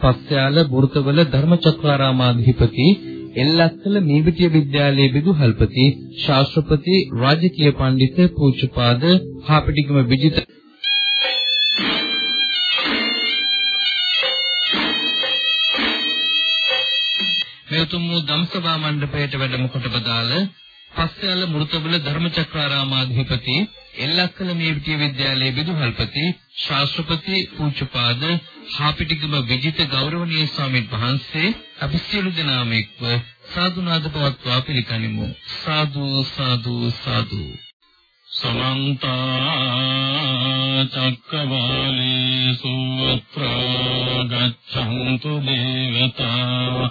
පස්යාල බුර්තවල ධර්මචක්‍රාරාමාධිපති එල්ලත්තල නීවිතිය විද්‍යාලයේ විදුහල්පති ශාස්ත්‍රපති රාජකීය පඬිත පූජ්‍යපාද හාපටිගම විජිත මේ උතුම් වූ ධම්සභා මණ්ඩපයට වැඩම කොට බදාළ පස්යාල මෘතබල ධර්මචක්‍රාරාමාධිපති එල්ලක්කල මේවිතිය විද්‍යාලයේ විදුහල්පති ශාස්ත්‍රපති පූජ්‍යපාද හාපිටිගම විජිත ගෞරවනීය ස්වාමීන් වහන්සේ අපි සියලු දෙනාම එක්ව සාදුනාද පවත්වා පිළිගනිමු. සාදු සාදු සාදු. සමන්ත චක්කවාලේසු අත්‍රා ගච්ඡන්තු දේවතා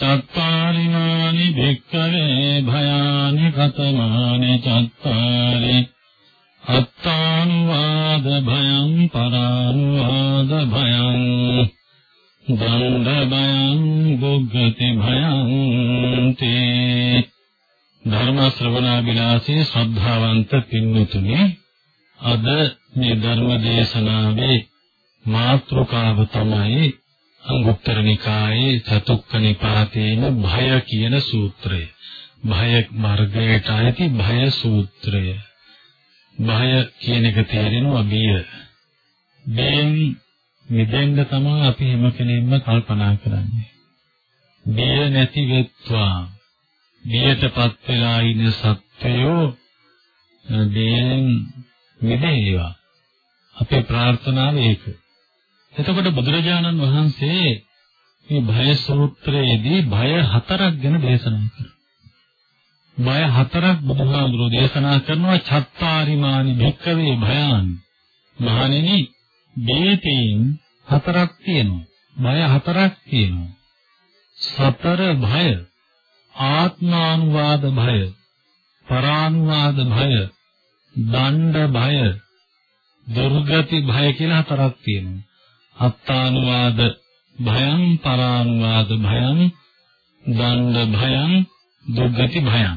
චත්තාරිනානි භික්ඛවේ භයානි කතමානි චත්තාරි අත්තානුවාද භයං පරානුවාද භයං දණ්ඩ භයං දුක්ගති භයං තේ ධර්ම ශ්‍රවණා විලාසී ශ්‍රද්ධාවන්ත පින්වතුනි අද මේ ධර්ම දේශනාවේ මාතෘකාව තමයි අංගුත්තර නිකායේ චතුක්ක නිපාතේන භය කියන සූත්‍රය. භය මාර්ගයට ඇති භය සූත්‍රය. භය කියන එක තේරෙනවා බිය. බියෙන් මිදෙන්න තමයි අපි හැම කෙනෙක්ම කල්පනා කරන්නේ. බිය නැති වෙත්වා බියටපත් වෙලා ඉන්න සත්වයෝ බියෙන් මිදේවා. අපේ ප්‍රාර්ථනාව ඒකයි. එතකොට බුදුරජාණන් වහන්සේ මේ භය සූත්‍රයේදී භය හතරක් ගැන දේශනා කරනවා. භය හතරක් බුදුහාමුදුරෝ දේශනා කරනවා චත්තාරිමානි භික්කවේ භයං. මහණෙනි බේතෙන් හතරක් තියෙනවා. භය හතරක් තියෙනවා. සතර භය ආත්මානුවාද භය පරානුවාද භය දණ්ඩ භය දුර්ගති භය කියලා හතරක් තියෙනවා. අත්තානුවාද භයං පරානුවාද භයං දණ්ඩ භයං දුක්ගති භයං.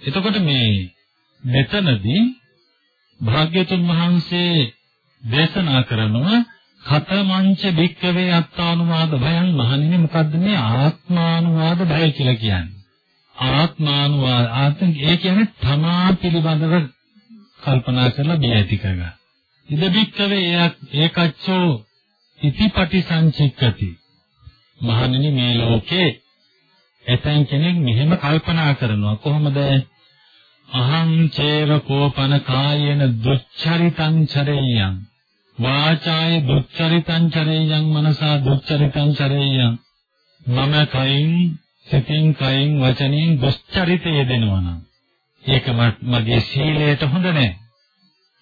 එතකොට මේ මෙතනදී භාග්‍යතුන් වහන්සේ දේශනා කරනවා කතමංච භික්කවේ අත්තානුවාද භයං මහණෙනි. මොකද්ද මේ ආත්මානුවාද භය කියලා කියන්නේ? ආත්මානුවාද ආත්ම ඒ කියන්නේ තමා පිළිබඳව කල්පනා කරලා බිය ඇති කරගන්න. ඉද භික්කවේ ඒකච්චෝ ඉතිපටි සංචික්කති. මහණෙනි මේ ලෝකේ එතෙන් කෙනෙක් මෙහෙම කල්පනා කරනවා කොහොමද? අහං චේව කෝපන කායේන දුච්චරිතං චරේයං වාචාය දුච්චරිතං චරේයං මනසා දුච්චරිතං චරේයං මම කයින් සිතින් කයින් වචනින් දුස්චරිතය දෙනවා නම් ඒක මගේ සීලයට හොඳ නැහැ.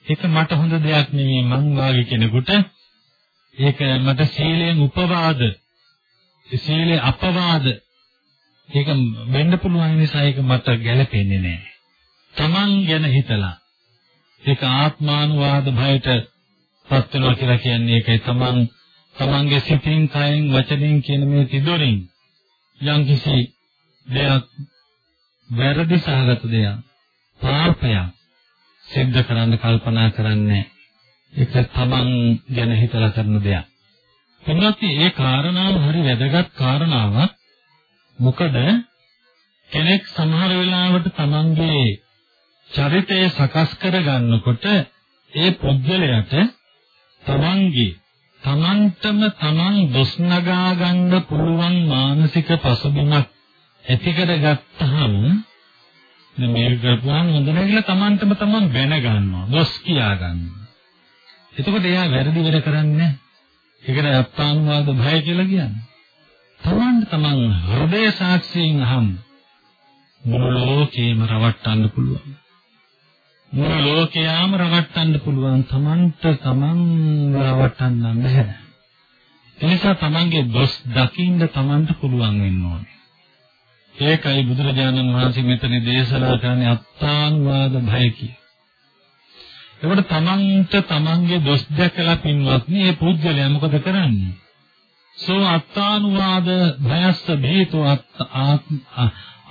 ඒක මට හොඳ දෙයක් නෙමෙයි මං වාගේ කෙනෙකුට ඒක මට සීලයෙන් උපවාද සීලේ අපවාද ඒක වෙන්න පුළුවන් නිසා ඒක මට ගැළපෙන්නේ නැහැ. Taman ගැන හිතලා ඒක ආත්මානුවාද භයට පත් වෙනවා කියලා කියන්නේ ඒකයි Taman Tamanගේ සිතින් කයෙන් වචනෙන් කියන මේ තිදොරින් යම්කිසි දෙයක් වැරදි සහගත දෙයක් පාපයක් සිද්ධ කරන්න කල්පනා කරන්නේ ඒක තමන් ගැන හිතලා කරන දෙයක්. එන්නත් ඒ කාරණාව හරි වැදගත් කාරණාවක්. මොකද කෙනෙක් සමහර වෙලාවට තමන්ගේ චරිතය සකස් කර ගන්නකොට ඒ පුද්ගලයාට තමන්ගේ තමන්ටම තමන් දොස් නගා ගන්න පුළුවන් මානසික පසුබිමක් ඇති කරගත්තාම දැන් මේක කරපුවාම හොඳ නැහැ කියලා තමන්ටම තමන් දැන ගන්නවා දොස් කියා ගන්නවා එතකොට එයා වැරදි වැඩ කරන්නේ නැහැ ඒකට අත්තානුවාද භය කියලා කියන්නේ. තමන්ට තමන් හෘදය සාක්ෂියෙන් අහම් මුළු ලෝකේම රවට්ටන්න පුළුවන්. මුළු ලෝකයාම රවට්ටන්න පුළුවන් තමන්ට තමන් රවට්ටන්න බෑ එනිසා තමන්ගේ දොස් දකින්න තමන්ට පුළුවන් වෙන්න ඕනේ. ඒකයි බුදුරජාණන් වහන්සේ මෙතන දේශනා කරන්නේ අත්තානුවාද භය කිය. ඒකට තමන්ට තමන්ගේ දොස් දැකලා පින්වත්නි මේ පුජ්‍යලයා මොකද කරන්නේ? සෝ අත්තානුවාද භයස්ස බේතෝ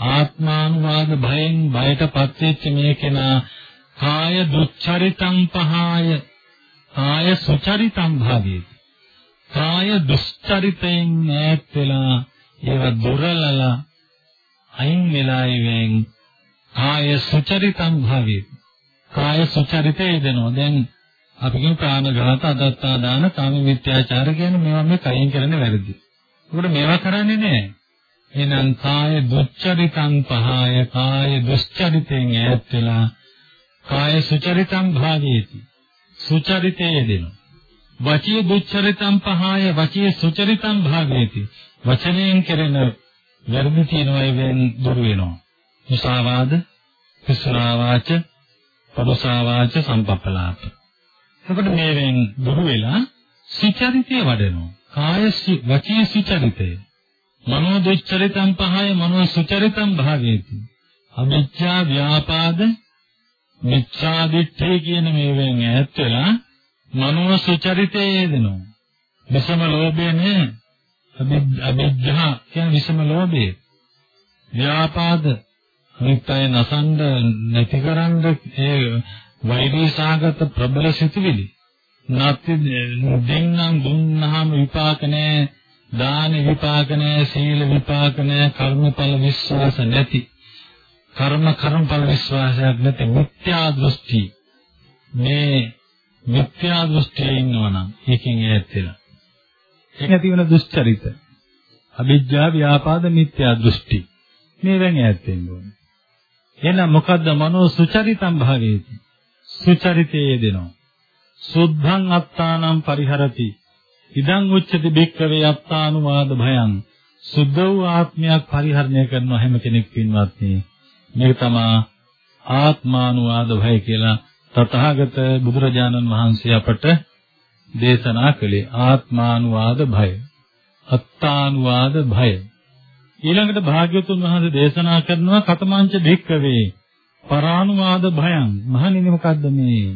ආත්මානුවාද භයෙන් බයටපත් වෙච්ච මේ කෙනා කාය දුච්චරිතං පහාය කාය සුචරිතං භාවේති. කාය දුස්චරිතයෙන් ඈත් වෙලා ඒව දුරලලා අයින් වෙලා ඉවෙන් කාය සුචරිතං භාවේති. කාය සුචරිතේ දෙනවා. දැන් අපි කියන ප්‍රාණඝාත, අදත්තා දාන, කාම මිත්‍යාචාර කියන මේවා මේ කයින් කරන්නේ වැරදි. ඒකට මේවා කරන්නේ නැහැ. එහෙනම් කාය දුච්චරිතං පහය කාය දුස්චරිතෙන් ඈත් වෙලා කාය සුචරිතං භාවේති. සුචරිතේ දෙනවා. වචී දුච්චරිතං පහය වචී සුචරිතං භාවේති. වචනයෙන් කෙරෙන වැරදි තියෙනවා ඒවෙන් දුර වෙනවා. මුසාවාද, පිසුනාවාච, පරුසාවාච සම්පප්පලාප. එතකොට මේවෙන් දුර වෙලා සිචරිතය වඩනවා. කාය වචී සිචරිතය. මනෝ දුච්චරිතං පහය මනෝ සුචරිතං භාගේති. අවිච්ඡා ව්‍යාපාද මිච්ඡා දිට්ඨිය කියන මේවෙන් ඈත් වෙලා මනෝ සුචරිතය යෙදෙනවා. විසම ලෝභය නේ අවිජ්ජා කියන විසම ලෝභය. ව්‍යාපාද අනිත්‍ය නසන්ඩ නැතිකරන්න ඒ වෛරී සාගත ප්‍රබල සිතුවිලි. නැති දෙන්නම් දුන්නාම විපාක නැහැ. දාන විපාක නැහැ, සීල විපාක නැහැ, කර්මඵල විශ්වාස නැති. කර්ම කර්මඵල විශ්වාසයක් නැති මිත්‍යා දෘෂ්ටි. මේ මිත්‍යා දෘෂ්ටියේ ඉන්නවනම් ඒකෙන් ඈත් වෙලා නැති වෙන දුස්චරිත. අවිජ්ජා ව්‍යාපාද මිත්‍යා දෘෂ්ටි. මේවෙන් ඈත් වෙන්න ඕනේ. එහෙනම් මොකද්ද මනෝ සුචරිතම් භාවේති? සුචරිතයේ දෙනවා. සුද්ධං අත්තානම් පරිහරති. ඉදං උච්චති බික්කවේ අත්තානුවාද භයං. සුද්ධ වූ ආත්මයක් පරිහරණය කරන හැම කෙනෙක් පින්වත්නි. මේක තමයි ආත්මානුවාද භය කියලා තථාගත බුදුරජාණන් වහන්සේ අපට දේශනා කළේ ආත්මානුවාද භය අත්තානුවාද භය ඊළඟට භාග්‍යවතුන් වහන්සේ දේශනා කරනවා කතමංච භික්කවේ පරානුවාද භයං මහණෙනි මොකද්ද මේ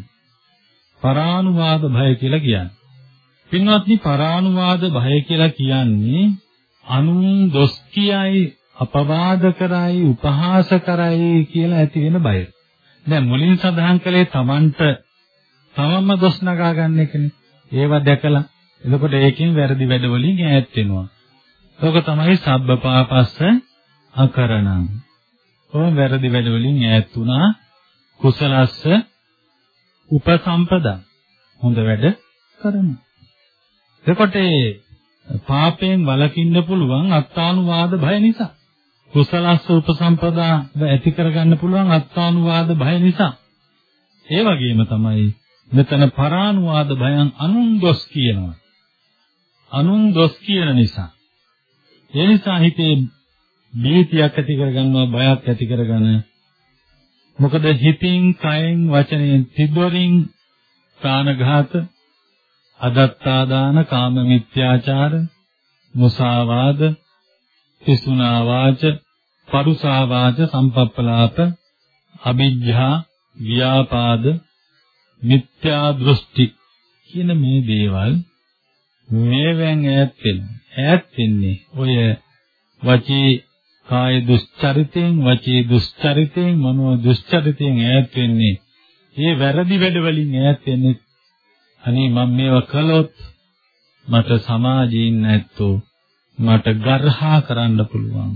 පරානුවාද භය කියලා කියන්නේ පින්වත්නි පරානුවාද භය කියලා කියන්නේ අනුන් දොස් කියයි අපවාද කරයි උපහාස කරයි කියලා ඇති වෙන බය. දැන් මුලින් සඳහන් කළේ Tamanට තමම දොස් නගා ගන්න එකනේ. ඒවා දැකලා එතකොට ඒකෙන් වැරදි වැඩ වලින් ඈත් වෙනවා. ඒක තමයි සබ්බපාපස්ස අකරණං. ඔය වැරදි වැඩ වලින් ඈත් වුණා කුසලස්ස උපසම්පදා. හොඳ වැඩ කරනවා. එතකොට පාපයෙන් වළකින්න පුළුවන් අත්තානුවාද භය නිසා. කුසලස්ස උපසම්පදා ඇති කරගන්න පුළුවන් අත්තානුවාද භය නිසා. ඒ වගේම තමයි මෙතන පරානුවාද භයං අනුන් දොස් කියනවා. අනුන් දොස් කියන නිසා. ඒ නිසා හිතේ බීතියක් ඇති කරගන්නවා බයක් ඇති කරගන්න. මොකද හිතින්, කයෙන්, වචනයෙන් තිදොරින් ප්‍රාණඝාත, අදත්තාදාන, කාම මිත්‍යාචාර, මුසාවාද, පිසුනා වාච, පරුසා වාච, සම්පප්පලාප, අවිජ්ජා, ව්‍යාපාද මිත්‍යා දෘෂ්ටි කියන මේ දේවල් මේවෙන් ඈත් වෙන්න. ඈත් වෙන්නේ ඔය වචී කාය දුස්චරිතෙන් වචී දුස්චරිතෙන් මනෝ දුස්චරිතෙන් ඈත් වෙන්නේ. මේ වැරදි වැඩ වලින් ඈත් වෙන්නේ. අනේ මම මේවා කළොත් මට සමාජයෙන් නැත්තෝ මට ගර්හා කරන්න පුළුවන්.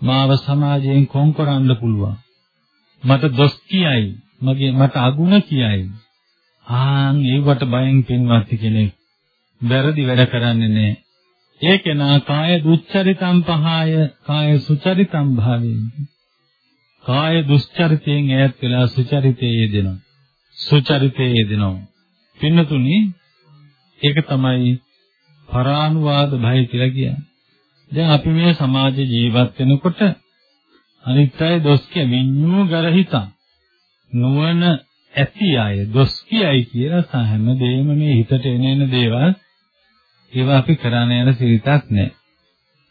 මාව සමාජයෙන් කොන් කරන්න පුළුවන්. මට දොස් කියයි. මගේ මට අගුණ කියයි. ආන් ඒවට බයෙන් පින්වත් කෙනෙක් වැරදි වැඩ කරන්නේ නැහැ. ඒ කෙනා කාය දුච්චරිතම් පහාය කාය සුචරිතම් භාවයෙන්. කාය දුස්චරිතයෙන් ඈත් වෙලා සුචරිතයේ යෙදෙනවා. සුචරිතයේ යෙදෙනවා. පින්නතුනි ඒක තමයි පරානුවාද භය කියලා කියන්නේ. දැන් අපි මේ සමාජ ජීවත් වෙනකොට අනිත් අය දොස් කිය විඤ්ඤූ ගරහිතා නුවණ ඇති අය දොස් කියයි කියලා හැම දෙයක්ම මේ හිතට එන එන දේවල් ඒවා අපි කරන්න යන සිරිතක් නැහැ.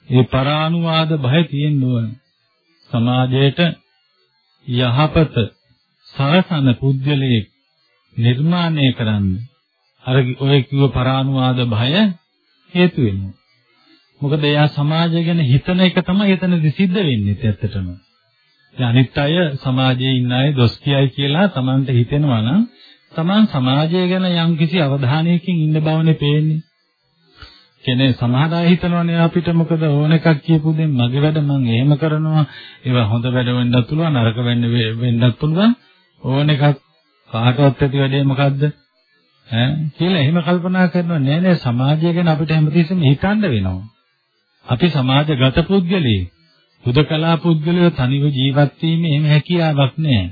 ඒ පරානුවාද භය තියෙන්න ඕන. සමාජයට යහපත සරසන පුද්ගලයෙක් නිර්මාණය කරන්න අර ඔය කිව්ව පරානුවාද භය හේතු වෙනවා. මොකද එයා සමාජය ගැන හිතන එක තමයි එතනදි සිද්ධ වෙන්නේ ඇත්තටම. දැන් අනිත් අය සමාජයේ ඉන්න අය දොස් කියයි කියලා Tamanට හිතෙනවා නම් Taman සමාජය ගැන යම්කිසි අවධානයකින් ඉන්න බවනේ පේන්නේ. කෙනේ සමහර අය හිතනවානේ අපිට මොකද ඕන එකක් කියපු දෙන් මගේ වැඩ මම එහෙම කරනවා. ඒවා හොඳ වැඩ වෙන්නත් පුළුවන් නරක වෙන්න වෙන්නත් පුළුවන්. ඕන එකක් කාටවත් ඇති වැඩේ මොකද්ද? ඈ කියලා එහෙම කල්පනා කරනවා. නෑ නෑ සමාජය ගැන අපිට හැමතිස්සෙම හිතන්න වෙනවා. අපි සමාජගත පුද්ගලයෙක්. හුදකලා පුද්ගලයෝ තනිව ජීවත් වීමේ එහෙම හැකියාවක් නෑ.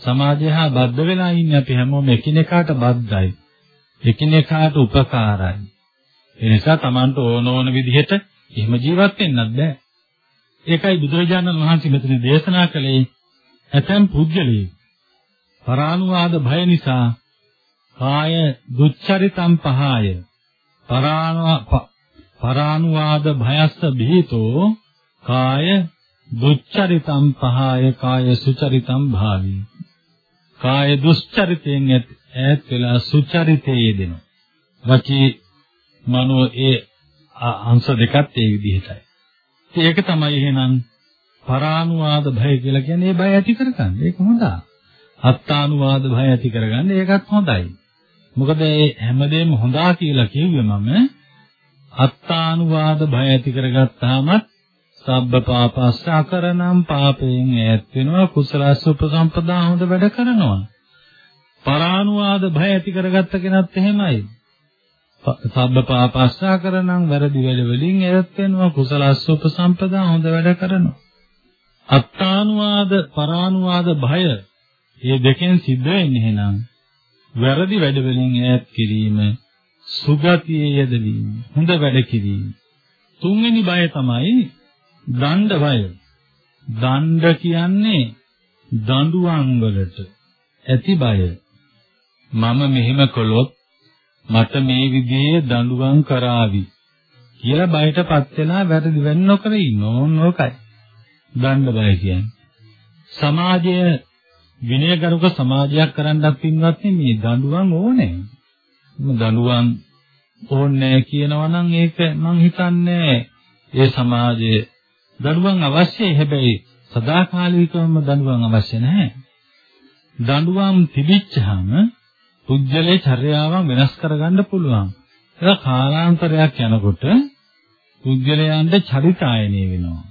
සමාජය හා බද්ධ වෙලා ඉන්නේ අපි හැමෝම එකිනෙකාට බද්ධයි. එකිනෙකාට උපකාරයි. ඒ නිසා Tamanට ඕන ඕන විදිහට එහෙම ජීවත් වෙන්නත් බෑ. ඒකයි බුදුරජාණන් වහන්සේ මෙතන දේශනා කළේ ඇතැම් පුද්ගලයෙක්. පරානුවාද භය නිසා කාය දුච්චරිතම් පහය. පරානුවාද භයස්ස බිහිතෝ කාය දුච්චරිතම් පහය කාය සුචරිතම් භාවි. කාය දුස්චරිතයෙන් ඈත් වෙලා සුචරිතයේ යෙදෙනවා වචී මනෝ ඒ අංශ දෙකත් ඒ විදිහටයි. ඒක තමයි එහෙනම් පරානුවාද භය කියලා කියන්නේ ඒ බය ඇති කරගන්න. ඒක හොඳයි. අත්තානුවාද භය ඇති කරගන්න ඒකත් හොඳයි. මොකද මේ හැමදේම හොඳා කියලා කිව්වේ මම අත්තානුවාද භය ඇති කරගත්තාම සබ්බ පාපස්ස අකරණම් පාපයෙන් ඈත් වෙනවා කුසලස්ස උපසම්පදා හොඳ වැඩ කරනවා. පරානුවාද භය ඇති කරගත්ත කෙනත් එහෙමයි. සබ්බ පාපස්සා කරනං වැරදි වැඩ වලින් එරත් වෙනවා. කුසලස්ස උපසම්පදා හොඳ වැඩ කරනවා. අත්තානුවාද පරානුවාද භය මේ දෙකෙන් සිද්ධ වෙන්නේ එහෙනම් වැරදි වැඩ වලින් ඈත් කිරීම සුගතියේ යෙදවීම හොඳ වැඩ කිරීම. තුන්වෙනි බය තමයි දණ්ඩ බය දණ්ඩ කියන්නේ දඬුවම් වලට ඇති බය මම මෙහෙම කළොත් මට මේ විදිහේ දඬුවම් කරાવી කියලා බයටපත් වෙලා වැරදි වෙන්න නොකර ඉන්න ඕනෝකයි. දඬ බය කියන්නේ. සමාජය විනයගරුක සමාජයක් කරන්නත් පින්වත් මේ දඬුවම් ඕනේ. දඬුවම් ඕනේ කියනවා නම් ඒක මං හිතන්නේ ඒ සමාජයේ දඬුවම් අවශ්‍යයි හැබැයි සදාකාලිකවම දඬුවම් අවශ්‍ය නැහැ. දඬුවම් තිබිච්චහම පුජ්‍යලේ චර්යාවන් වෙනස් කරගන්න පුළුවන්. ඒක කාලාන්තරයක් යනකොට පුජ්‍යලයන්ට චරිතායනය වෙනවා.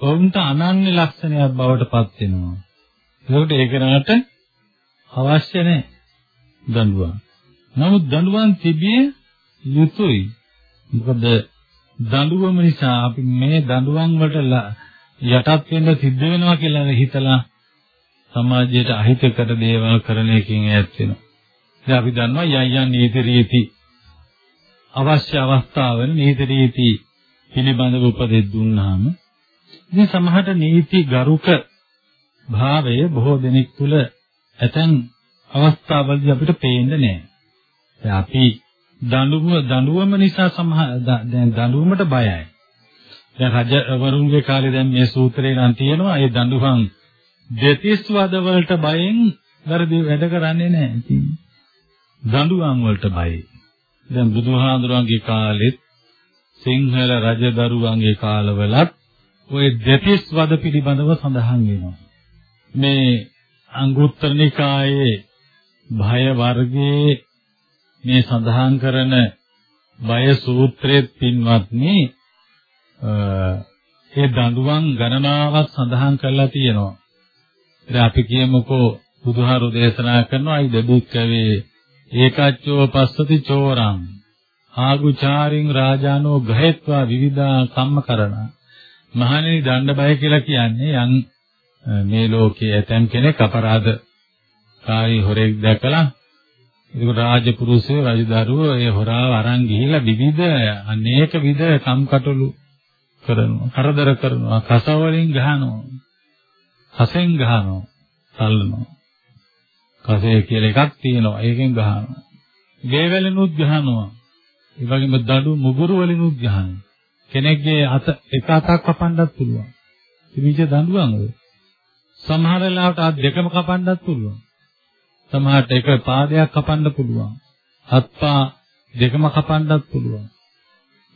ඔවුන්ට අනන්‍ය ලක්ෂණයක් බවට පත් වෙනවා. ඒකට ඒ කෙනාට අවශ්‍ය නැහැ දඬුවම්. නමුත් දඬුවම් තිබිය යුතුයි. මොකද දඬුවම නිසා අපි මේ දඬුවම් වලට යටත් වෙන්න සිද්ධ වෙනවා කියලා හිතලා සමාජයට අහිතකර දේවල් කරන එකකින් ඈත් වෙනවා. දැන් අපි දන්නවා යම් යම් නීති රීති අවශ්‍ය අවස්ථාවල නීති රීති පිළිබඳව උපදෙස් දුන්නාම ඉතින් සමහරට නීති ගරුක භාවය බොහෝ දෙනෙක් තුල ඇතැම් අවස්ථාවලදී අපිට පේන්නේ නැහැ. දැන් අපි දඬුවම දඬුවම නිසා සමහර දැන් දඬුවමට බයයි. දැන් රජවරුන්ගේ කාලේ දැන් මේ සූත්‍රේ නම් තියෙනවා ඒ දඬුවම් දෙතිස් වද වලට බයෙන් වැරදි වැඩ කරන්නේ නැහැ. දඬුවම් වලට බයයි. දැන් බුදුහාඳුරන්ගේ කාලෙත් සිංහල රජදරුවන්ගේ කාලවලත් ওই දෙතිස් වද පිළිබඳව සඳහන් වෙනවා. මේ අංගුත්තර නිකායේ භය වර්ගයේ මේ සඳහන් කරන බය සූත්‍රයේ පින්වත්නි ඒ දඬුවම් ගණනාවක් සඳහන් කරලා තියෙනවා. ඉතින් අපි කියමුකෝ බුදුහාරු දේශනා කරනවා අයි දෙබුක්කවේ ඒකච්චෝ පස්සති චෝරං. ආගුචාරින් රාජානෝ ගහෙත්වා විවිධා කම්මකරණ මහණෙනි දණ්ඩ බය කියලා කියන්නේ යම් මේ ලෝකයේ ඇතම් කෙනෙක් අපරාධ කාරී හොරෙක් දැකලා ඒක රාජපුරුෂයෝ රජදරුවෝ ඒ හොරාව අරන් ගිහිලා විවිධ අනේක විද කම්කටොළු කරනවා කරදර කරනවා කසවලින් ගහනවා හසෙන් ගහනවා තල්ලනවා කසේ කියලා එකක් තියෙනවා. ඒකෙන් ගහනවා ගේවැලෙනුත් ගහනවා. ඒ වගේම දඩු මුගුරු වලිනුත් ගහනවා කෙනෙක්ගේ අත එක අතක් කපන්නත් පුළුවන්. ඉතිවිජ දඬුවම් ඔය සමහර වෙලාවට අත් දෙකම කපන්නත් පුළුවන්. සමහරට එක පාදයක් කපන්න පුළුවන්. අත්පා දෙකම කපන්නත් පුළුවන්.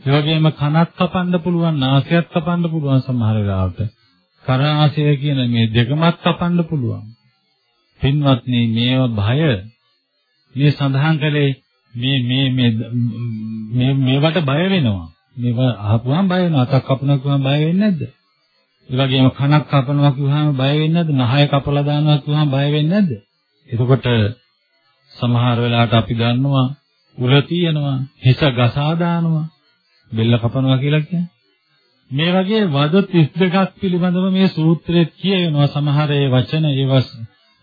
ඒ වගේම කනක් කපන්න පුළුවන් නාසයත් කපන්න පුළුවන් සමහර වෙලාවට. කරාසය කියන මේ දෙකමත් කපන්න පුළුවන්. පින්වත්නි මේව භය. මේ සඳහන් කළේ මේ මේ මේ මේ මේවට බය වෙනවා. මේව අහපුවාම බය වෙනවා. අතක් කපනවා කියවම බය වෙන්නේ නැද්ද? ඒ වගේම කනක් කපනවා කියවම බය වෙන්නේ නැද්ද? නහය කපලා දානවා කියවම බය වෙන්නේ නැද්ද? එතකොට සමහර වෙලාවට අපි දන්නවා උල තියෙනවා හිස ගසා දානවා බෙල්ල කපනවා කියලා කියන්නේ. මේ වගේ වද 32ක් පිළිබඳව මේ සූත්‍රයේ කියවෙනවා. සමහර ඒ වචන ඒවා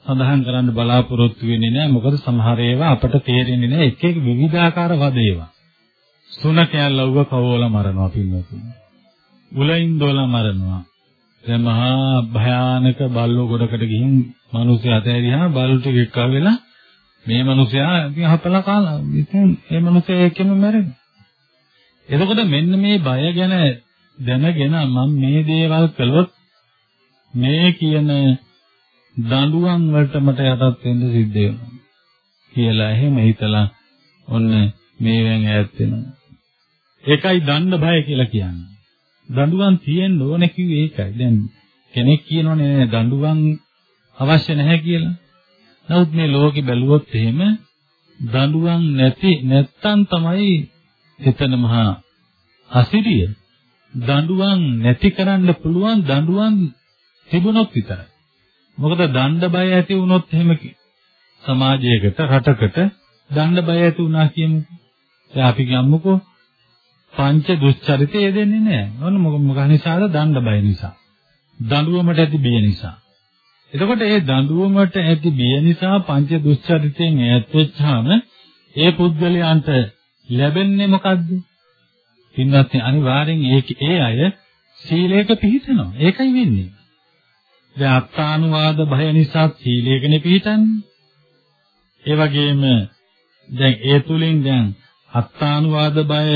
සඳහන් කරන්න බලාපොරොත්තු වෙන්නේ නැහැ. මොකද සමහර ඒවා අපට තේරෙන්නේ නැහැ. එක එක විවිධාකාර වද ඒවා. සුනකයන් ලව්ව කවෝල මරනවා පින්නතුනි උලින් දොල මරනවා. දැන් මහා භයානක බල්ලෝ ගොඩකට ගිහින් මිනිස්සු අතහැරියා බල්ලු ටික එක්ක වෙලා මේ මිනිසයා ඉතින් හපලා කාලා. ඉතින් මේ මිනිසා ඒකෙම මැරෙනවා. එතකොට මෙන්න මේ බය ගැන දැනගෙන මම මේ දේවල් කළොත් මේ කියන දඬුවම් වලට මට යටත් වෙන්න සිද්ධ වෙනවා කියලා එහෙම හිතලා ඔන්න මේවෙන් ඈත් වෙනවා. ඒකයි දඬ බය කියලා කියන්නේ. දඬුවම් තියෙන්න ඕනේ කිව්වේ ඒකයි. දැන් කෙනෙක් කියනෝනේ දඬුවම් අවශ්‍ය නැහැ කියලා. නමුත් මේ ලෝකෙ බැලුවොත් එහෙම දඬුවම් නැති නැත්තම් තමයි එතන මහා අසිරිය දඬුවම් නැති කරන්න පුළුවන් දඬුවම් තිබුණොත් විතරයි. මොකද දණ්ඩ බය ඇති වුණොත් එහෙම සමාජයකට රටකට දණ්ඩ බය ඇති වුණා කියමු. දැන් අපි ගම්මුකෝ පංච දුස්චරිතය දෙන්නේ නැහැ. මොන මොකක් නිසාද දණ්ඩ බය නිසා. දඬුවමට ඇති බිය නිසා. එතකොට ඒ දඬුවමට ඇති බිය නිසා පංච දුස්චරිතයෙන් ඈත් වෙච්චාම ඒ පුද්ගලයන්ට ලැබෙන්නේ මොකද්ද? පින්වත් අනිවාර්යෙන් ඒ ඒ අය සීලයක පිළිපදිනවා. ඒකයි වෙන්නේ. දැන් අත්තානුවාද භය නිසා සීලයකනේ පිළිපදන්නේ. ඒ වගේම දැන් ඒ තුලින් දැන් අත්තානුවාද බය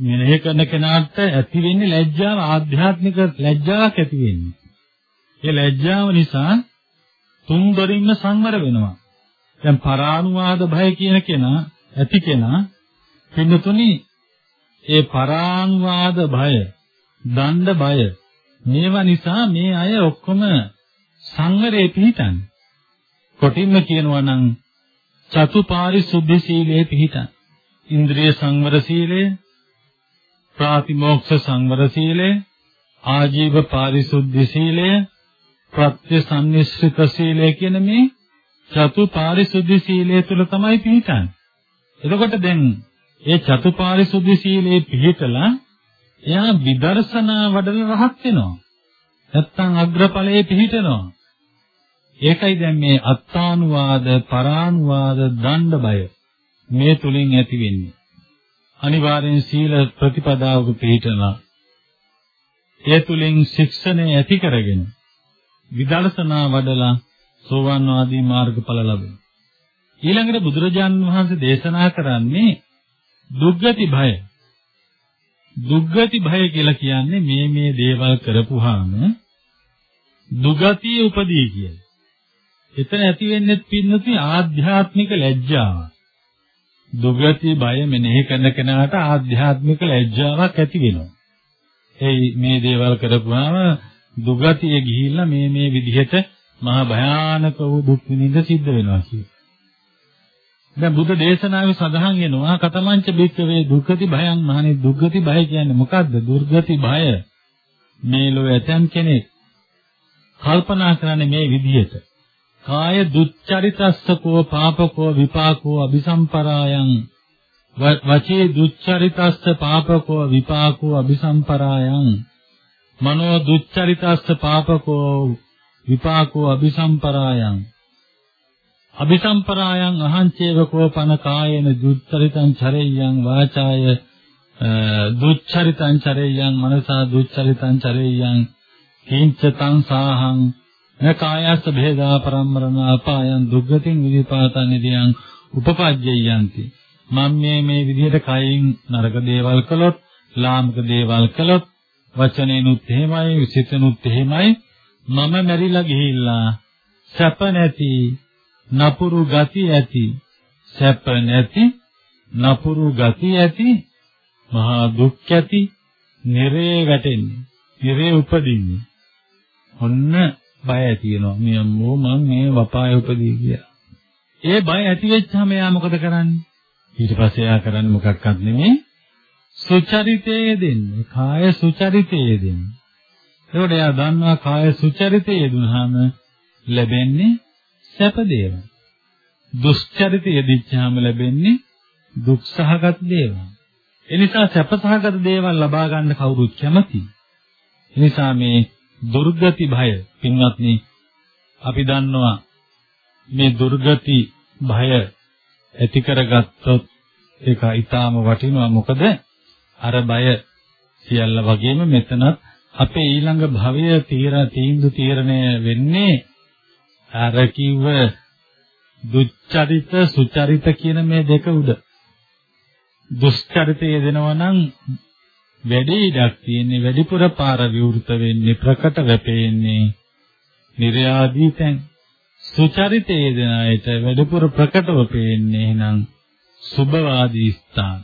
මෙනෙහි කරන කෙනාට ඇති වෙන්නේ ලැජ්ජාව ආධ්‍යාත්මික ලැජ්ජාවක් ඇති වෙන්නේ. ඒ ලැජ්ජාව නිසා තුන් දොරින්ම සංවර වෙනවා. දැන් පරානුවාද භය කියන කෙනා ඇති කෙනා පින්නතුනි ඒ පරානුවාද භය, දණ්ඩ බය මේවා නිසා මේ අය ඔක්කොම සංවරේ පිහිටන්නේ. කොටින්ම කියනවා නම් චතුපාරිශුද්ධ සීලේ පිහිටන්. ඉන්ද්‍රිය සංවර සීලය, ප්‍රාතිමෝක්ෂ සංවර සීලය, ආජීව පාරිශුද්ධ සීලය, ප්‍රත්‍ය සංනිශ්චිත සීලය කියන මේ චතුපාරිශුද්ධ සීලය තුල තමයි පිහිටන්නේ. එතකොට දැන් ඒ චතුපාරිශුද්ධ සීලේ පිහිටලා එයා විදර්ශනා වඩලා රහත් වෙනවා. නැත්තම් අග්‍රඵලයේ පිහිටනවා. ඒකයි දැන් මේ අත්තානුවාද, පරානුවාද, දණ්ඩ බය මේ තුලින් ඇති වෙන්නේ. අනිවාර්යෙන් සීල ප්‍රතිපදාවක පිහිටලා ඒ තුලින් ශික්ෂණය ඇති කරගෙන විදර්ශනා වඩලා සෝවාන් ආදී මාර්ගඵල ලැබෙනවා. ඊළඟට බුදුරජාන් වහන්සේ දේශනා කරන්නේ දුක්ගති භය. දුක්ගති භය කියලා කියන්නේ මේ මේ දේවල් කරපුවාම දුගතිය උපදී කියලා. එතන ඇති වෙන්නේ පින්නති ආධ්‍යාත්මික ලැජ්ජාව. දුගති බය මෙනෙහි කරන කෙනාට ආධ්‍යාත්මික ලැජ්ජාවක් ඇති වෙනවා. ඒ මේ දේවල් කරපුවාම දුගතිය ගිහිල්ලා මේ මේ විදිහට මහා භයානක වූ දුක් විඳින්න සිද්ධ වෙනවා කියන. දැන් බුදු දේශනාවේ සඳහන් වෙනවා කතමංච භික්කවේ දුක්ඛති භයං මහණේ දුක්ඛති භය කියන්නේ මොකද්ද? දුර්ගති භය. මේ ලෝ ඇතම් කෙනෙක් කල්පනා කරන්නේ මේ විදිහට. කාය දුච්චරිතස්සකෝ පාපකෝ විපාකෝ අபிසම්පරායන් වචේ දුච්චරිතස්ස පාපකෝ විපාකෝ අபிසම්පරායන් මනෝ දුච්චරිතස්ස පාපකෝ විපාකෝ අபிසම්පරායන් අபிසම්පරායං අහංචේවකෝ පන කායේන දුච්චරිතං චරෙය්‍යං වාචාය දුච්චරිතං චරෙය්‍යං මනසා දුච්චරිතං චරෙය්‍යං කිංචතං සාහං න කායස්ස භේදා පරම්මරණ අපායන් දුග්ගතින් විපාතන් නිදියං උපපජ්ජයන්ති. මම මේ මේ විදිහට කයින් නරක දේවල් කළොත් ලාමක දේවල් කළොත් වචනේනුත් එහෙමයි විසිතනුත් එහෙමයි මම මැරිලා ගිහිල්ලා සැප නැති නපුරු ගති ඇති සැප නැති නපුරු ගති ඇති මහා දුක් ඇති නිරේ වැටෙන්නේ නිරේ උපදින්නේ. ඔන්න බය ඇති වෙනවා මේ අම්මෝ මං මේ වපාය උපදී කියලා. ඒ බය ඇති වෙච්චාම එයා මොකද කරන්නේ? ඊට පස්සේ එයා කරන්නේ මොකක්වත් නෙමෙයි සුචරිතයේ දෙන්නේ. කාය සුචරිතයේ දෙන්නේ. ඒකට එයා දන්නවා කාය සුචරිතයේ යෙදුනහම ලැබෙන්නේ සැප දේවල් දුෂ්චරිතය යෙදිච්චාම ලැබෙන්නේ දුක් සහගත දේවල්. එනිසා සැප සහගත දේවල් ලබා ගන්න කවුරුත් කැමතියි එනිසා මේ දුර්ගති භය පින්වත්නි අපි දන්නවා මේ දුර්ගති භය ඇති කරගත්තොත් ඒක ඊටාම වටිනවා. මොකද අර බය සියල්ල වගේම මෙතනත් අපේ ඊළඟ භවය තීර තීන්දු තීරණය වෙන්නේ අර කිව්ව දුච්චරිත සුචරිත කියන මේ දෙක උඩ දුෂ්චරිතය දෙනවා නම් වැඩි ඉඩක් තියෙන්නේ වැඩිපුර පාර විවෘත වෙන්නේ ප්‍රකට වෙපෙන්නේ නිර්යාදී තැන් සුචරිතයේ දෙන අයට වැඩිපුර ප්‍රකටව පේන්නේ එහෙනම් සුභවාදී ස්ථාන.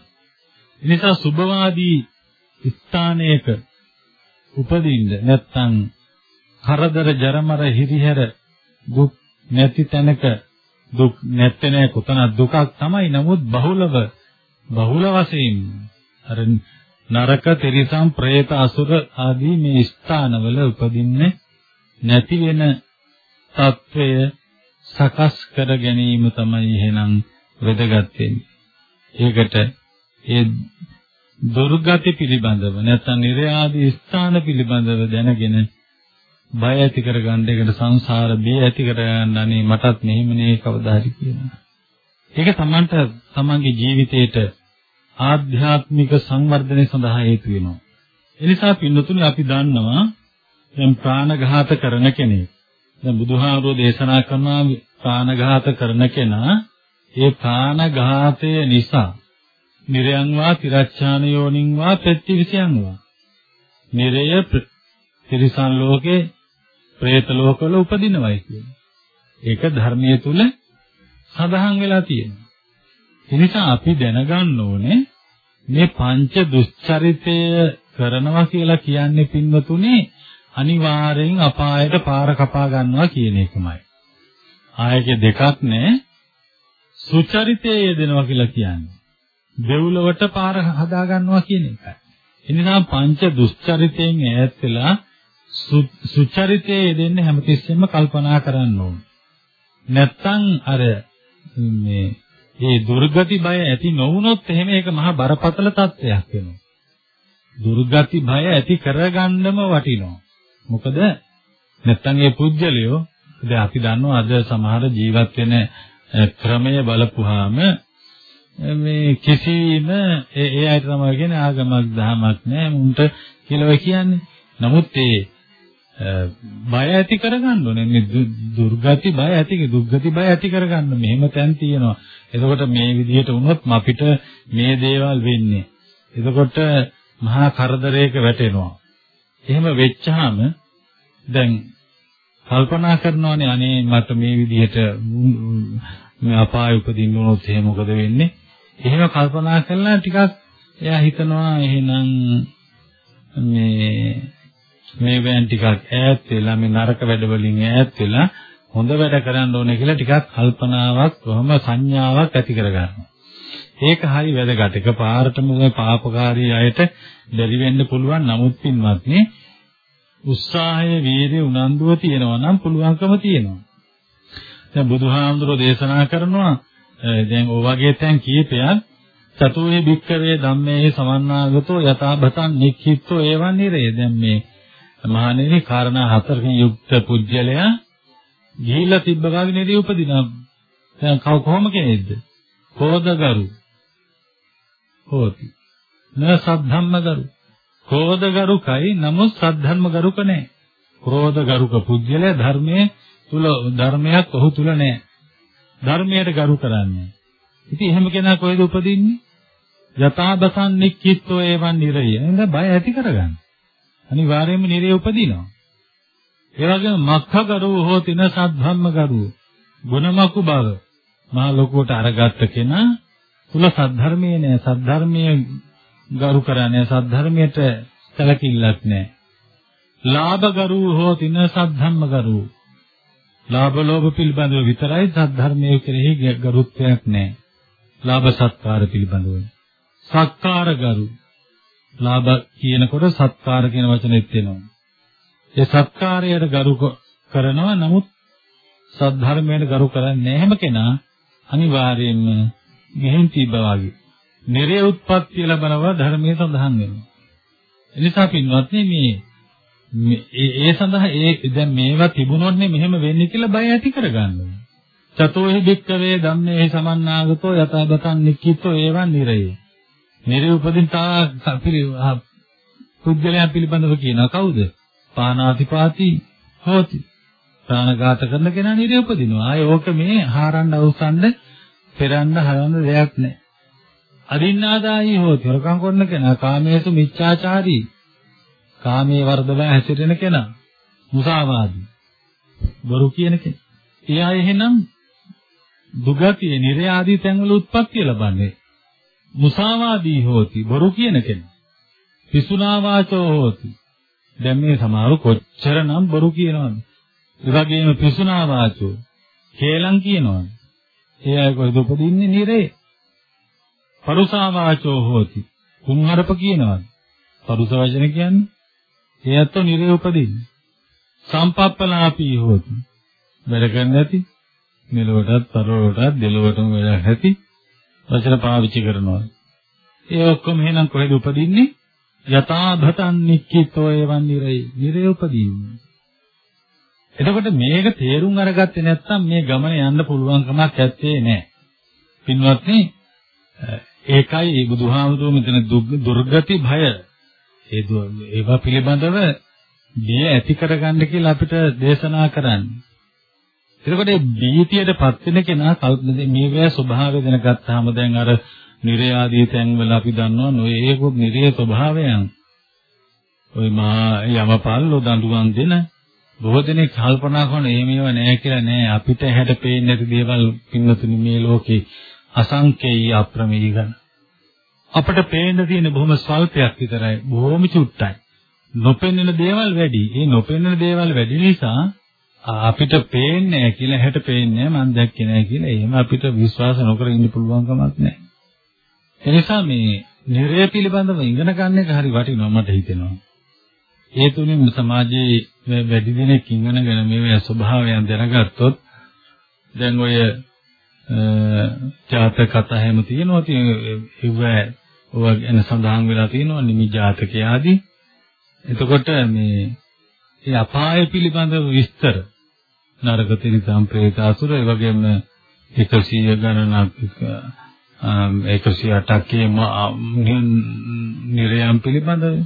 එනිසා සුභවාදී ස්ථානයක උපදින්න නැත්නම් කරදර ජරමර හිරිහැර දුක් නැති තැනක දුක් නැත්තේ නෑ කොතන දුකක් තමයි. නමුත් බහුලව බහුල වශයෙන් අර නරක තිරිසන් പ്രേත අසුර ආදී මේ ස්ථානවල උපදින්නේ නැති වෙන తත්වය සකස් කර ගැනීම තමයි එහෙනම් වැදගත් ඒකට ඒ දුර්ගති පිළිබඳව නැත්නම් නිර්යාදී ස්ථාන පිළිබඳව දැනගෙන බය ඇති කරගන්න එකට සංසාර බිය ඇති කරගන්න අනේ මටත් මෙහෙමනේ කවදා හරි කියනවා. ඒක තමන්ට තමන්ගේ ජීවිතේට ආධ්‍යාත්මික සංවර්ධනය සඳහා හේතු වෙනවා. එනිසා පින්නතුනි අපි දන්නවා දැන් ප්‍රාණඝාත කරන කෙනෙක්. දැන් බුදුහාමුදුරෝ දේශනා කරනවා ප්‍රාණඝාත කරන කෙනා ඒ ප්‍රාණඝාතය නිසා නිරයන් වා තිරච්ඡාන යෝනින් වා ප්‍රතිවිසයන් වා නිරය තිරිසන් ලෝකේ പ്രേත ලෝකවල උපදිනවයි කියන්නේ. ඒක ධර්මයේ තුල සඳහන් වෙලා තියෙනවා. ඒ නිසා අපි දැනගන්න ඕනේ මේ පංච දුස්චරිතය කරනවා කියලා කියන්නේ පින්වතුනි අනිවාර්යෙන් අපායට පාර කපා ගන්නවා කියන එකමයි. ආයක දෙකක් නෑ. සුචරිතයේ යෙදෙනවා කියලා කියන්නේ. දෙව්ලොවට පාර හදා ගන්නවා කියන එකයි. එනිසා පංච දුස්චරිතයෙන් ඈත් වෙලා සුචරිතයේ යෙදෙන්න හැමතිස්සෙම කල්පනා කරන්න ඕනේ. නැත්තම් අර මේ මේ දුර්ගති බය ඇති නොවුනොත් එහෙම ඒක මහා බරපතල තත්ත්වයක් වෙනවා. දුර්ගති බය ඇති කරගන්නම වටිනවා. මොකද නැත්තම් ඒ පුජ්‍යලියෝ දැන් අපි දන්නවා අද සමහර ජීවත් වෙන ක්‍රමය බලපුවාම මේ කිසිම ඒ ඒ අයට තමයි කියන්නේ ආගමක් දහමක් නැහැ මුන්ට කියලා කියන්නේ. නමුත් ඒ බය ඇති කරගන්න ඕනේ. මේ දුර්ගති බය ඇති දුර්ගති බය ඇති කරගන්න. මෙහෙම තැන් තියෙනවා. එතකොට මේ විදිහට වුණොත් අපිට මේ දේවල් වෙන්නේ. එතකොට මහා කරදරයක වැටෙනවා. එහෙම වෙච්චාම දැන් කල්පනා කරනවානේ අනේ මට මේ විදිහට මේ අපාය උපදින්න උනොත් එහෙම මොකද වෙන්නේ? එහෙම කල්පනා කරලා ටිකක් එයා හිතනවා එහෙනම් මේ මේ වෑන් ටිකක් ඈත් වෙලා මේ නරක වැඩ වලින් ඈත් වෙලා හොඳ වැඩ කරන්න ඕනේ කියලා ටිකක් කල්පනාවක් කොහොම සංඥාවක් ඇති කරගන්නවා. ඒක හරි වැදගත්. එක පාරටම මේ පාපකාරී අයට බැරි වෙන්න පුළුවන්. නමුත් පින්වත්නි උත්සාහය, වීරිය, උනන්දුව තියෙනවා නම් පුළුවන්කම තියෙනවා. දැන් බුදුහාමුදුරෝ දේශනා කරනවා දැන් ඔය වගේ තැන් කීපයක් චතුවේ භික්කවේ ධම්මේ සමන්නාගතෝ යථාභතං නික්ඛිත්තෝ එවං නිරේ දැන් මේ මහණෙනි කාරණා හතරකින් යුක්ත පුජ්‍යලයා ගිහිල්ලා තිබ්බ ගාගේ නෙදී? උපදිනා දැන් කව කොහොම කෙනෙක්ද? කෝදගරු. හෝති න සද්ධම්මගරු. කෝදගරුකයි නමුත් සද්ධර්මගරුක නැහැ ක්‍රෝධගරුක පුජ්‍යලයා ධර්මයේ තුල ධර්මයක් ඔහු තුල නැහැ ධර්මයට ගරු කරන්නේ. ඉතින් එහෙම කෙනා කොහෙද උපදින්නේ? යථාබසන් නික්කිට්ඨෝ එවං නිරය. එහෙනම් බය ඇති කරගන්න. අනිවාර්යයෙන්ම නිරේ උපදිනවා. ඒ වගේම මක්ඛගරු හෝතින සද්ධම්මගරු. ගුණමකු බව. මහා ලෝකෝට අරගත්ත කෙනා තුල සද්ධර්මයේ නෑ. සද්ධර්මයේ ගරු කරන්නේ සද්ධර්මයට සැලකිල්ලක් නෑ. ලාභගරු හෝතින සද්ධම්මගරු. ලාභ ලෝභ පිළිබඳව විතරයි සද්ධර්මයේ කෙරෙහි ගරුත්වයක් නෑ. ලාභ සත්කාර පිළිබඳව. සත්කාර ගරු. ලාභ කියනකොට සත්කාර කියන වචනේත් එනවා. ඒ සත්කාරයට ගරු කරනවා නමුත් සද්ධර්මයට ගරු කරන්නේ නැහැ හැම කෙනා අනිවාර්යයෙන්ම ගෙහින් තිබ්බා වගේ. නිරේ උත්පත්ති ලැබනවා ධර්මයේ සඳහන් වෙනවා. එනිසා පින්වත්නි මේ ඒ සඳහා ඒ දැන් මේවා තිබුණොත්නේ මෙහෙම වෙන්නේ කියලා බය ඇති කරගන්නවා. චතෝහි භික්කවේ ධම්මේ සමන්නාගතෝ යතබතන් නික්කිතෝ ඒවන් නිරේ. නිරේ උපදින්තා පුද්ගලයන් පිළිබඳව කියනවා කවුද? පානාතිපාති හෝති. ප්‍රාණඝාත කරන කෙනා නිරේ උපදිනවා. ආයේ ඕක මේ හාරන්න අවසන්ද පෙරන්න හරන්න දෙයක් නැහැ. අදින්නාදායි හෝති. හොරකම් කරන කෙනා කාමයේසු මිච්ඡාචාරී. කාමයේ වර්ධව හැසිරෙන කෙනා. මුසාවාදී. බොරු කියන කෙනා. එයා එහෙනම් දුගතිය නිර්ය ආදී තැන්වල උත්පත්ති ලබන්නේ. මුසාවාදී හෝති බොරු කියන කෙනා. පිසුනා වාචෝ හෝති. දැන් මේ සමහර කොච්චරනම් බොරු කියනවද? ඒ වගේම පිසුනා වාචෝ කේලම් කියනවද? ඒ අය කොහෙද උපදින්නේ නිරේ? පරුසා වාචෝ හෝති. කුම්හරප කියනවද? පරුස වචන කියන්නේ ඒ අතෝ නිරේ උපදින්නේ. සම්පප්පලාපී හෝති. වැඩ කරන්නේ නැති මෙලොවටත් පරලොවටත් දෙලොවටම වැඩ ඇති වචන පාවිච්චි කරනවා. ඒ ඔක්කොම එහෙනම් කොහෙද උපදින්නේ? යථා භතන් නික්කිතෝ එවන් නිරයි. නිරේ උපදින්නේ. එතකොට මේක තේරුම් අරගත්තේ නැත්නම් මේ ගමන යන්න පුළුවන් කමක් නැත්තේ නෑ. පින්වත්නි ඒකයි බුදුහාමුදුරුවෝ මෙතන දුර්ගති භය ඒ ඒවා පිළිබඳව බිය ඇති කරගන්න කියලා අපිට දේශනා කරන්නේ. එතකොට මේ බීතියටපත් වෙන කෙනා කල්පන මේ වේ ස්වභාවය දැනගත්තාම දැන් අර නිරය ආදී තැන්වල අපි දන්නවා නොයේකුත් නිරය ස්වභාවයන්. ওই මහා යමපල්ලෝ දඬුවම් දෙන බොහෝ දෙනෙක් කල්පනා කරන මේ මේවා නෑ කියලා නෑ අපිට හැඩ පේන්නේ නැති දේවල් පින්නතුනි මේ ලෝකේ අසංකේය අප්‍රමේය ගන්න. අපිට පේන්න තියෙන බොහොම ස්වල්පයක් විතරයි බොහොම චුට්ටයි. නොපෙනෙන දේවල් වැඩි. ඒ නොපෙනෙන දේවල් වැඩි නිසා අපිට පේන්නේ නැහැ කියලා හැට පේන්නේ නැහැ මම දැක්කේ නැහැ කියලා එහෙම අපිට විශ්වාස නොකර ඉන්න පුළුවන් කමක් නැහැ. ඒ නිසා මේ නිරය පිළිබඳව ඉගෙන ගන්න එක හරි වටිනවා මට හිතෙනවා. ඒ තුලින් සමාජයේ වැඩි දෙනෙක් ඉගෙනගෙන මේ ස්වභාවයන් දැනගත්තොත් දැන් ඔය ජාතක කතා හැම තියෙනවා තියෙන ඒව ඔය ගැන සඳහන් වෙලා තියෙනවා නිමි ජාතකය ආදී. එතකොට මේ ඒ අපාය පිළිබඳව විස්තර. නරක තිරිසන් പ്രേත අසුර ඒ වගේම 100 ගණනක් 108ක් නිරයන් පිළිබඳව.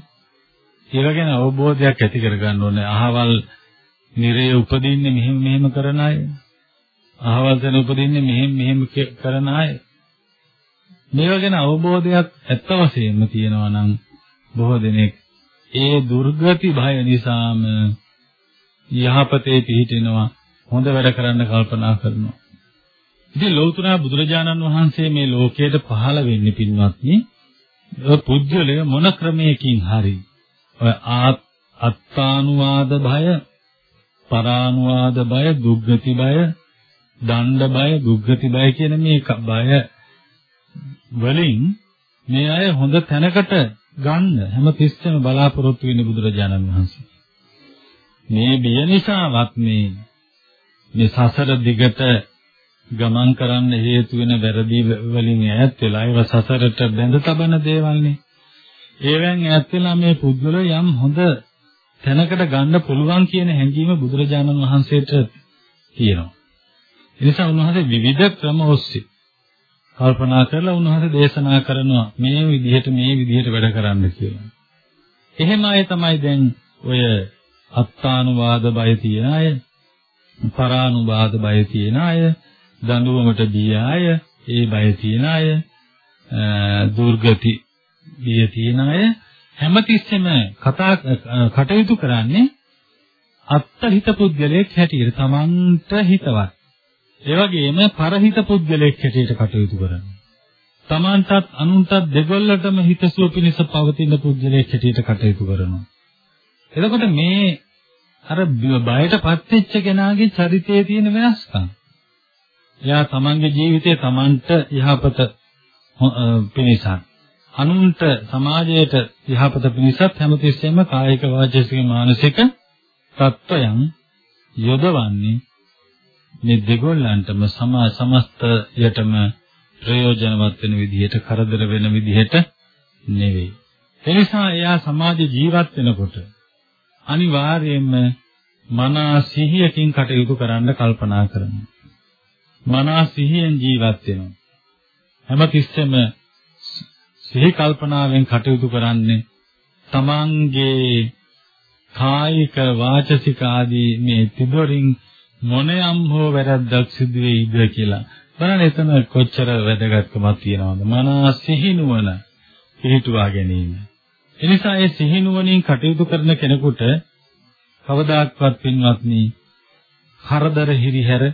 ඒව ගැන අවබෝධයක් ඇති කර ගන්න ඕනේ. අහවල් නිරය උපදින්නේ මෙහෙම මෙහෙම කරන අය. අහවල් තැන උපදින්නේ මෙහෙම මෙහෙම කරන අය. මේව ගැන අවබෝධයක් ඇත්ත වශයෙන්ම තියෙනවා නම් බොහෝ දෙනෙක් ඒ දුර්ගති භය නිසාම යහපතේ පිහිටිනවා හොඳ වැඩ කරන්න කල්පනා කරනවා. ඉතින් ලෞතර බුදුරජාණන් වහන්සේ මේ ලෝකයට පහළ වෙන්නේ පින්වත්නි ඔය පුජ්‍යලය මොන ක්‍රමයකින් හරි ඔය අත්තානුවාද භය පරානුවාද භය දුක්ගති භය දණ්ඩ බය දුක්ගති බය කියන මේ බය වලින් මේ අය හොඳ තැනකට ගන්න හැම තිස්සෙම බලාපොරොත්තු වෙන බුදුරජාණන් වහන්සේ මේ බිය නිසාවත් මේ මේ සසර දිගට ගමන් කරන්න හේතු වෙන වැරදි වලින් ඈත් වෙලා ඒව සසරට බැඳ තබන දේවල්නේ. ඒවෙන් ඈත් වෙලා මේ පුද්ගල යම් හොඳ තැනකට ගන්න පුළුවන් කියන හැඟීම බුදුරජාණන් වහන්සේට තියෙනවා. ඒ නිසා උන්වහන්සේ විවිධ ක්‍රම ඔස්සේ කල්පනා කරලා උන්වහන්සේ දේශනා කරනවා මේ විදිහට මේ විදිහට වැඩ කරන්න කියලා. එහෙම අය තමයි දැන් ඔය අත්තානුවාද බය තියන අය, පරානුවාද බය තියන අය, දඬුවමට බිය අය, ඒ බය තියන අය, දුර්ගති බිය තියන අය හැමතිස්සෙම කතා කටයුතු කරන්නේ අත්හිත පුද්ගලයෙක් හැටියට තමන්ට හිතවත්. ඒ වගේම පරහිත පුද්ගලයෙක් හැටියට කටයුතු කරනවා. තමන්ටත් අනුන්ටත් දෙගොල්ලටම හිතසුව පිණිස පවතින පුද්ගලයෙක් හැටියට කටයුතු කරනවා. එතකොට මේ අර බයටපත් වෙච්ච කෙනාගේ චරිතයේ තියෙන වෙනස්කම්. එයා තමන්ගේ ජීවිතේ තමන්ට යහපත පිණිසක් අනුන්ට සමාජයට යහපත පිණිසත් හැමතිස්සෙම කායික වාචික මානසික තත්වයන් යොදවන්නේ මේ දෙගොල්ලන්ටම සමා සමස්තයටම ප්‍රයෝජනවත් වෙන විදිහට කරදර වෙන විදිහට නෙවෙයි. එනිසා එයා සමාජ ජීවත් වෙනකොට අනිවාර්යයෙන්ම මනා සිහියකින් කටයුතු කරන්න කල්පනා කරනවා. මනා සිහියෙන් ජීවත් වෙනවා. හැමතිස්සෙම සිහි කල්පනාවෙන් කටයුතු කරන්නේ තමන්ගේ කායික වාචසික ආදී මේ තිදොරින් මොනියම් හෝ වැරද්දක් සිදු වෙයිද කියලා. බලන්න එතන කොච්චර වැදගත්කමක් තියෙනවද? මනස සිහිනුවන පිළිටුවා ගැනීම. එනිසා ඒ සිහිනුවණින් කටයුතු කරන කෙනෙකුට කවදාක්වත් පින්වත්නි හරදර හිරිහැර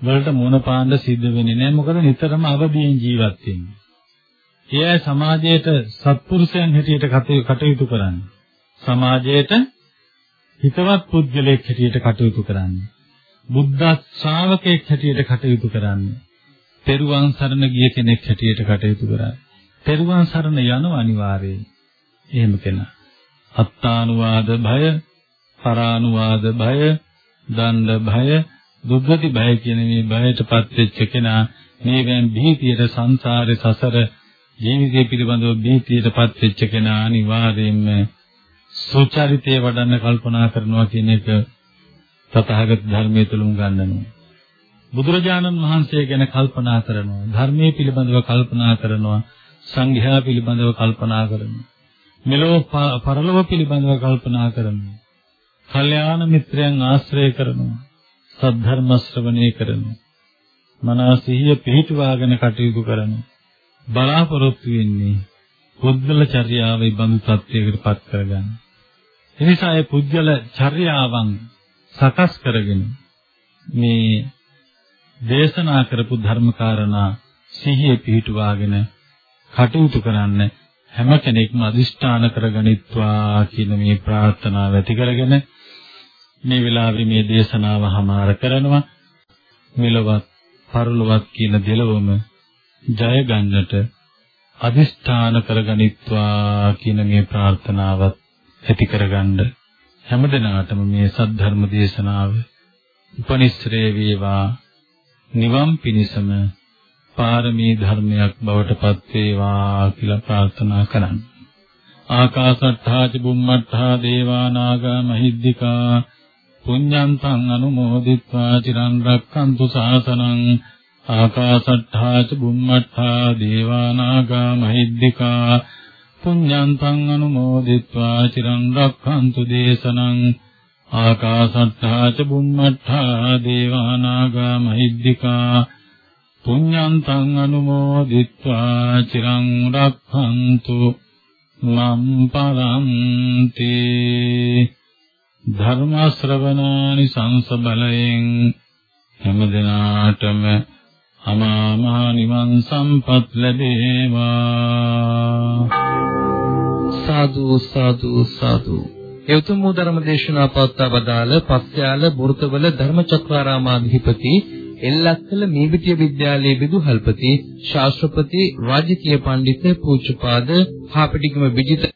වලට මුණ පාන්න සිද්ධ වෙන්නේ නැහැ. මොකද නිතරම අවදියෙන් ජීවත් වෙන්නේ. එය සමාජයට සත්පුරුෂයන් හැටියට කටයුතු කරන්නේ. සමාජයට හිතවත් පුද්ගලයෙක් හැටියට කටයුතු කරන්නේ. බුද්ධ ශ්‍රාවකයෙක් හැටියට කටයුතු කරන්නේ. තෙරුවන් සරණ ගිය කෙනෙක් හැටියට කටයුතු කරන්නේ. තෙරුවන් සරණ යනව අනිවාර්යයෙන්. එහෙම කෙනා. අත්තානුවාද භය, පරානුවාද භය, දණ්ඩ භය, දුක්ගති භය කියන මේ භයටපත් වෙච්ච කෙනා මේවෙන් භීතියට සංසාරේ සසර ජීවිතය පිළිබඳව බීතියටපත් වෙච්ච කෙනා අනිවාර්යයෙන්ම සුචරිතය වඩන්න කල්පනා කරනවා කියන එක තථාගත ධර්මයේ තුලම ගන්නනවා. බුදුරජාණන් වහන්සේ ගැන කල්පනා කරනවා, ධර්මයේ පිළිබඳව කල්පනා කරනවා, සංඝයා පිළිබඳව කල්පනා කරනවා. මෙලොව පරලොව පිළිබඳව කල්පනා කරනවා. කල්යාණ මිත්‍රයන් ආශ්‍රය කරනවා. සද්ධර්ම ශ්‍රවණය කරනවා. මනසිහිය පිහිටුවාගෙන කටයුතු කරනවා. බලාපොරොත්තු වෙන්නේ පුද්ගල චර්යාවේ බඳු තත්වයකට පත් කරගන්න. එනිසා ඒ පුද්ගල චර්යාවන් සකස් කරගෙන මේ දේශනා කරපු ධර්මකාරණා සිහිය පිහිටුවාගෙන කටයුතු කරන්න හැම කෙනෙක්ම අදිෂ්ඨාන කරගනිත්වා කියන මේ ප්‍රාර්ථනාව ඇති කරගෙන මේ වෙලාවේ මේ දේශනාව හමාර කරනවා. මෙලොවත් පරලොවත් කියන දෙලොවම ජය ගන්නට අදිෂ්ඨාන කරගනිත්වා කියන මේ ප්‍රාර්ථනාවත් ඇති කරගන්න හැමදෙනාටම මේ සද්ධර්ම දේශනාව උපනිශ්‍රේ වේවා නිවන් පිණසම පාරමී ධර්මයක් බවට පත් වේවා කියලා ප්‍රාර්ථනා කරන්න. ආකාසට්ඨා ච බුම්මට්ඨා දේවා නාග මහිද්దికා පුඤ්ඤන්තං අනුමෝදිත්වා චිරන් රැක්කන්තු සාසනං ආකාසට්ඨා ච බුම්මට්ඨා දේවා නාග මහිද්దికා පුඤ්ඤන්තං අනුමෝදිත්වා චිරං රක්ඛන්තු දේශනං ආකාසට්ඨා ච බුම්මට්ඨා දේවා නාග මහිද්దికා පුඤ්ඤන්තං අනුමෝදිත්වා චිරං රක්ඛන්තු මම් පරන්ති ධර්ම ශ්‍රවණානි සංස බලයෙන් හැම දිනාටම අමා මහ නිවන් සම්පත් ලැබේවා. සාදු සාදු සාදු. එවතුම් ධර්ම දේශනා පවත්වා වදාළ පස්යාල බුර්තවල ධර්මචක්‍රාරාමාධිපති එල්ලක්කල මීවිටිය විද්‍යාලයේ විදුහල්පති ශාස්ත්‍රපති රාජකීය පඬිතුක පූජ්‍යපාද හාපටිගම විජිත